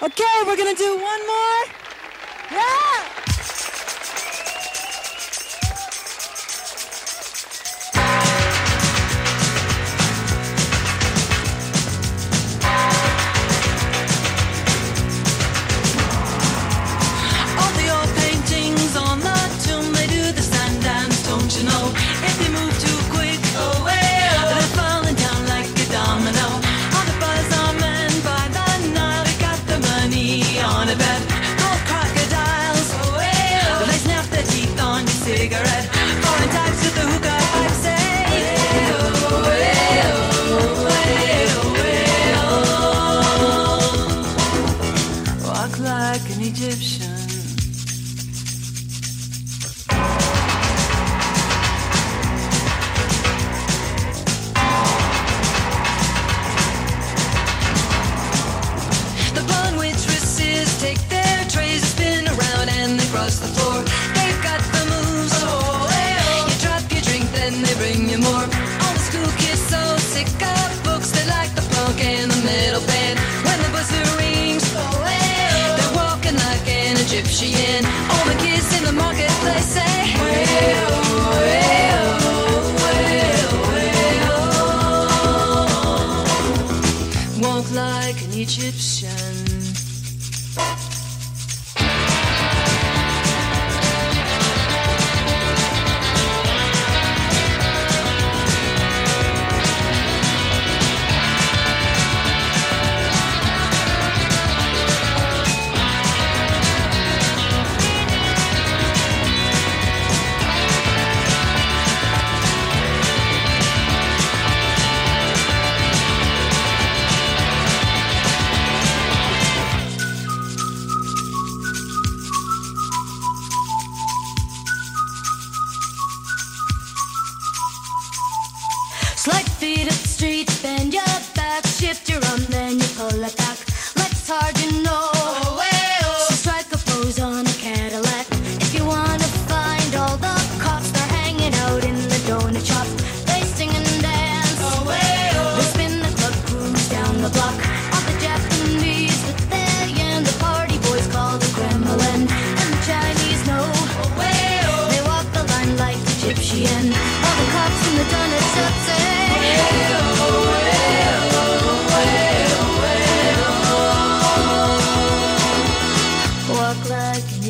Okay, we're gonna do one more. Yeah! And they cross the floor. They've got the moves. Oh, oh, You drop your drink, then they bring you more. All the school kids so sick of books, they like the punk and the metal band. When the buzzer rings, oh, oh. they're walking like an Egyptian. All the kids in the marketplace say, well, well, well, well. Walk like an Egyptian. Slide feet up the street, bend your back, shift your arm, then you pull it